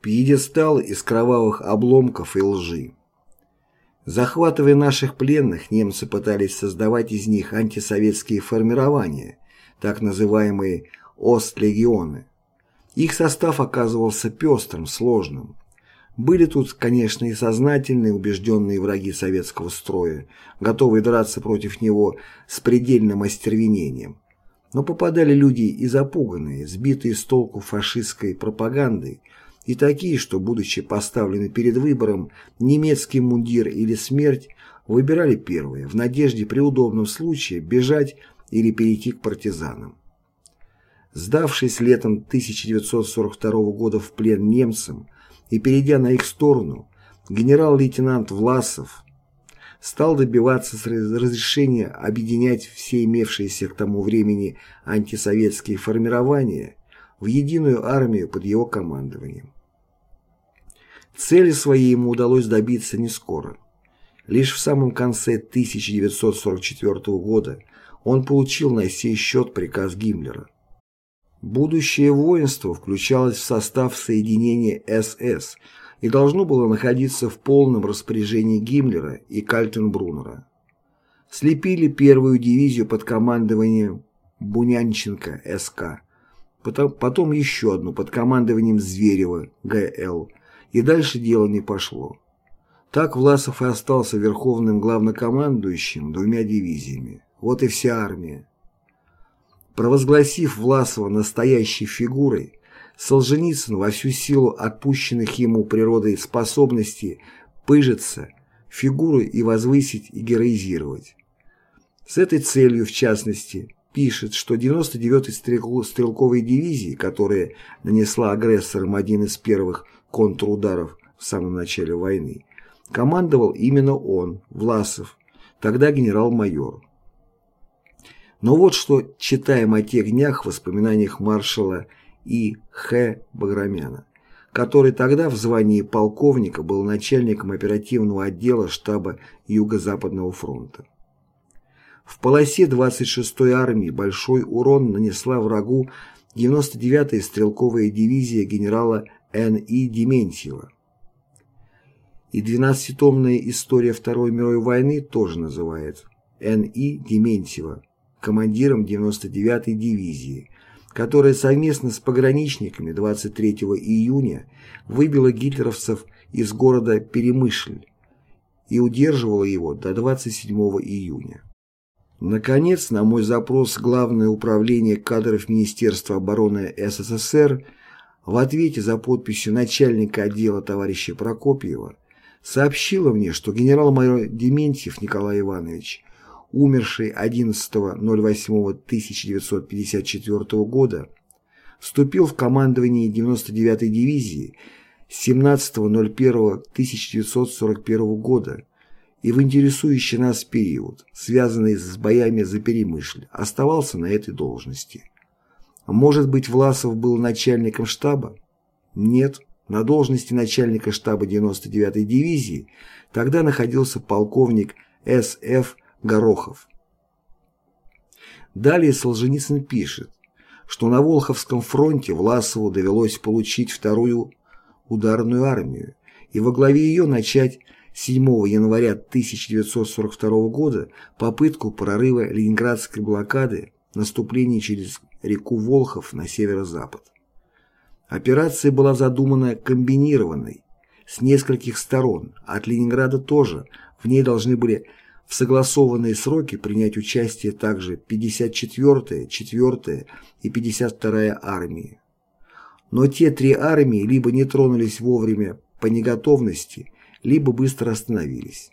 Пьедестал из кровавых обломков и лжи. Захватывая наших пленных, немцы пытались создавать из них антисоветские формирования, так называемые «Ост-легионы». Их состав оказывался пестрым, сложным. Были тут, конечно, и сознательные, убежденные враги советского строя, готовые драться против него с предельным остервенением. Но попадали люди и запуганные, сбитые с толку фашистской пропагандой, и такие, что, будучи поставлены перед выбором немецкий мундир или смерть, выбирали первое, в надежде при удобном случае бежать или перейти к партизанам. Сдавшись летом 1942 года в плен немцам и перейдя на их сторону, генерал-лейтенант Власов стал добиваться разрешения объединять все имевшиеся к тому времени антисоветские формирования в единую армию под его командованием. Цели своей ему удалось добиться не скоро. Лишь в самом конце 1944 года он получил на сей счет приказ Гиммлера. Будущее воинство включалось в состав соединения СС и должно было находиться в полном распоряжении Гиммлера и Кальтенбруннера. Слепили первую дивизию под командованием Бунянченко СК, потом, потом еще одну под командованием Зверева ГЛ, и дальше дело не пошло. Так Власов и остался верховным главнокомандующим двумя дивизиями. Вот и вся армия. Провозгласив Власова настоящей фигурой, Солженицын во всю силу отпущенных ему природой способностей пыжиться, фигуру и возвысить и героизировать. С этой целью, в частности, пишет, что 99-й стрелковой дивизии, которая нанесла агрессорам один из первых контрударов в самом начале войны, командовал именно он, Власов, тогда генерал-майор. Но вот что читаем о тех днях в воспоминаниях маршала И. Х. Баграмяна, который тогда в звании полковника был начальником оперативного отдела штаба Юго-Западного фронта. В полосе 26-й армии большой урон нанесла врагу 99-я стрелковая дивизия генерала Н.И. Дементьева. И 12-томная история Второй мировой войны тоже называет Н.И. Дементьева командиром 99-й дивизии, которая совместно с пограничниками 23 июня выбила гитлеровцев из города Перемышль и удерживала его до 27 июня. Наконец, на мой запрос Главное управление кадров Министерства обороны СССР в ответе за подписью начальника отдела товарища Прокопьева сообщила мне, что генерал-майор Дементьев Николай Иванович, умерший 11.08.1954 года, вступил в командование 99-й дивизии 17.01.1941 года и в интересующий нас период, связанный с боями за Перемышль, оставался на этой должности. Может быть, Власов был начальником штаба? Нет, на должности начальника штаба 99-й дивизии тогда находился полковник С.Ф. Горохов. Далее Солженицын пишет, что на Волховском фронте Власову довелось получить вторую ударную армию и во главе ее начать 7 января 1942 года попытку прорыва ленинградской блокады наступления через реку Волхов на северо-запад. Операция была задумана комбинированной, с нескольких сторон, от Ленинграда тоже, в ней должны были в согласованные сроки принять участие также 54-я, 4-я и 52-я армии. Но те три армии либо не тронулись вовремя по неготовности, либо быстро остановились.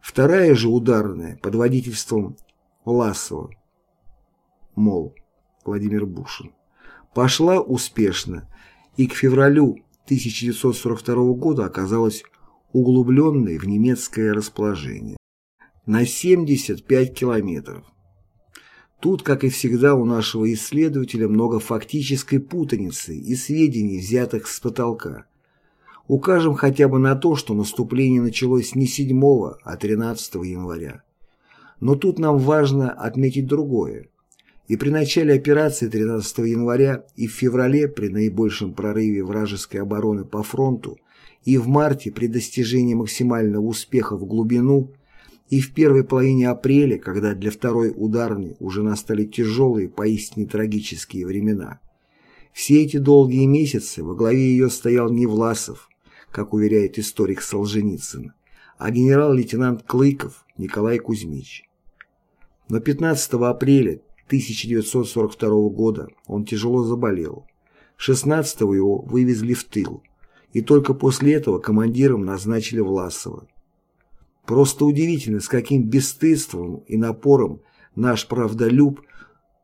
Вторая же ударная под водительством Власова, мол, Владимир Бушин, пошла успешно и к февралю 1942 года оказалась углубленной в немецкое расположение на 75 километров. Тут, как и всегда, у нашего исследователя много фактической путаницы и сведений, взятых с потолка. Укажем хотя бы на то, что наступление началось не 7, а 13 января. Но тут нам важно отметить другое. И при начале операции 13 января и в феврале при наибольшем прорыве вражеской обороны по фронту и в марте при достижении максимального успеха в глубину и в первой половине апреля, когда для второй ударной уже настали тяжелые, поистине трагические времена. Все эти долгие месяцы во главе ее стоял не Власов, как уверяет историк Солженицын, а генерал-лейтенант Клыков Николай Кузьмич. Но 15 апреля 1942 года он тяжело заболел. 16-го его вывезли в тыл, и только после этого командиром назначили Власова. Просто удивительно, с каким бесстыдством и напором наш правдолюб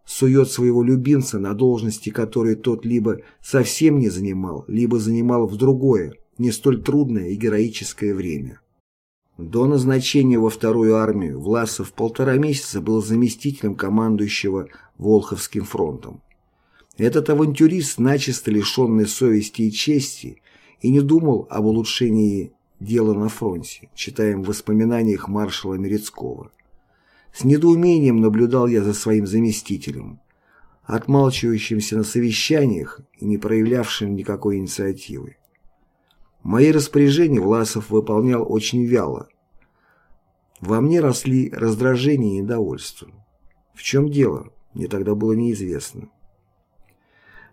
сует своего любимца на должности, которые тот либо совсем не занимал, либо занимал в другое, не столь трудное и героическое время. До назначения во вторую армию Власов полтора месяца был заместителем командующего Волховским фронтом. Этот авантюрист, начисто лишенный совести и чести, и не думал об улучшении дела на фронте, читаем в воспоминаниях маршала Мерецкого. С недоумением наблюдал я за своим заместителем, отмалчивающимся на совещаниях и не проявлявшим никакой инициативы. Мои распоряжения Власов выполнял очень вяло. Во мне росли раздражение и недовольство. В чем дело, мне тогда было неизвестно.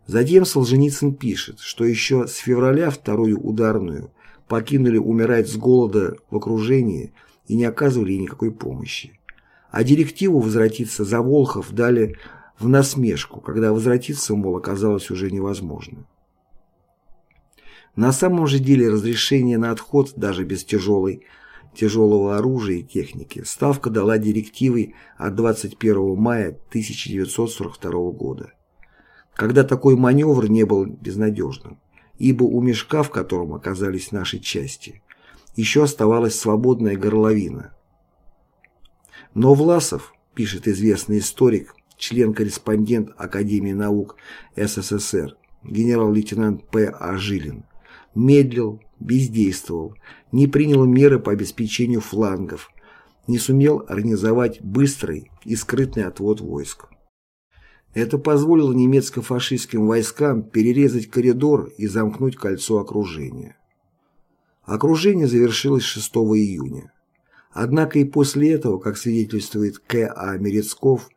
Затем Солженицын пишет, что еще с февраля вторую ударную покинули умирать с голода в окружении и не оказывали никакой помощи. А директиву возвратиться за Волхов дали в насмешку, когда возвратиться, мол, оказалось уже невозможно. На самом же деле разрешение на отход даже без тяжелой, тяжелого оружия и техники Ставка дала директивой от 21 мая 1942 года, когда такой маневр не был безнадежным, ибо у мешка, в котором оказались наши части, еще оставалась свободная горловина. Но Власов, пишет известный историк, член-корреспондент Академии наук СССР, генерал-лейтенант П. А. Жилин, медлил, бездействовал, не принял меры по обеспечению флангов, не сумел организовать быстрый и скрытный отвод войск. Это позволило немецко-фашистским войскам перерезать коридор и замкнуть кольцо окружения. Окружение завершилось 6 июня. Однако и после этого, как свидетельствует К.А. Мерецков,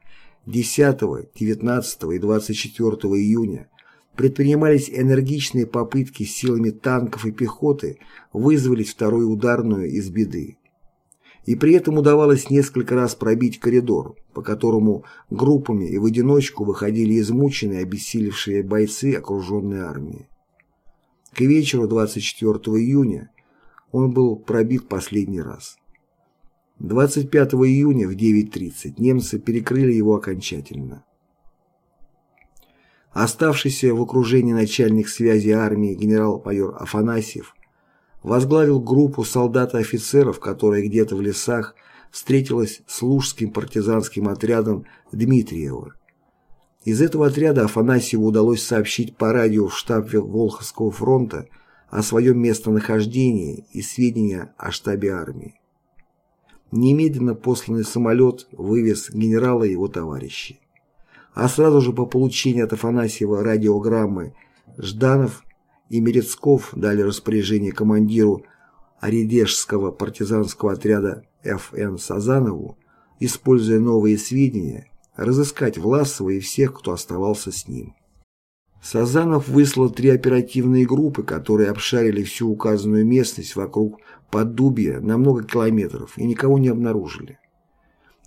10, 19 и 24 июня предпринимались энергичные попытки силами танков и пехоты вызволить вторую ударную из беды. И при этом удавалось несколько раз пробить коридор, по которому группами и в одиночку выходили измученные, обессилевшие бойцы окруженной армии. К вечеру 24 июня он был пробит последний раз. 25 июня в 9.30 немцы перекрыли его окончательно. Оставшийся в окружении начальник связи армии генерал-майор Афанасьев возглавил группу солдат и офицеров, которая где-то в лесах встретилась с лужским партизанским отрядом Дмитриева. Из этого отряда Афанасьеву удалось сообщить по радио в штаб Волховского фронта о своем местонахождении и сведения о штабе армии. Немедленно посланный самолет вывез генерала и его товарищей а сразу же по получению от Афанасьева радиограммы Жданов и Мерецков дали распоряжение командиру Оредежского партизанского отряда Ф.Н. Сазанову, используя новые сведения, разыскать Власова и всех, кто оставался с ним. Сазанов выслал три оперативные группы, которые обшарили всю указанную местность вокруг Поддубья на много километров и никого не обнаружили.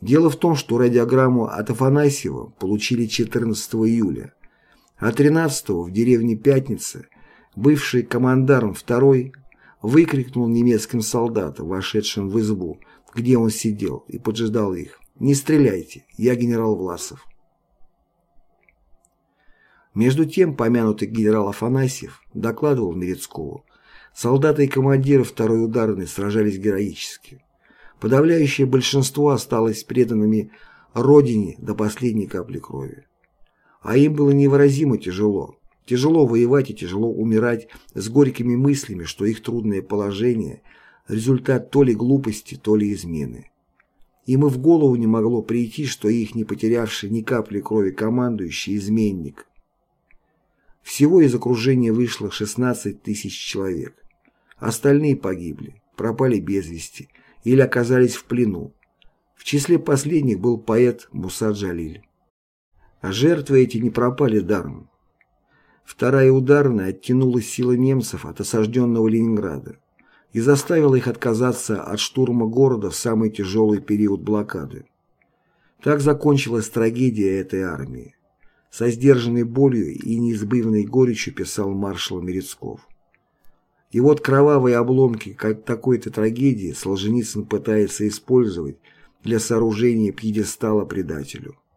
Дело в том, что радиограмму от Афанасьева получили 14 июля, а 13 в деревне Пятница бывший командарм второй выкрикнул немецким солдатам, вошедшим в избу, где он сидел, и поджидал их. «Не стреляйте, я генерал Власов». Между тем, помянутый генерал Афанасьев докладывал Мерецкову, солдаты и командиры второй ударной сражались героически. Подавляющее большинство осталось преданными Родине до последней капли крови. А им было невыразимо тяжело. Тяжело воевать и тяжело умирать с горькими мыслями, что их трудное положение – результат то ли глупости, то ли измены. Им и в голову не могло прийти, что их не потерявший ни капли крови командующий изменник. Всего из окружения вышло 16 тысяч человек. Остальные погибли, пропали без вести или оказались в плену. В числе последних был поэт Муса Джалиль. А жертвы эти не пропали даром. Вторая ударная оттянула силы немцев от осажденного Ленинграда и заставила их отказаться от штурма города в самый тяжелый период блокады. Так закончилась трагедия этой армии. Со сдержанной болью и неизбывной горечью писал маршал Мерецков. И вот кровавые обломки такой-то трагедии Солженицын пытается использовать для сооружения пьедестала предателю.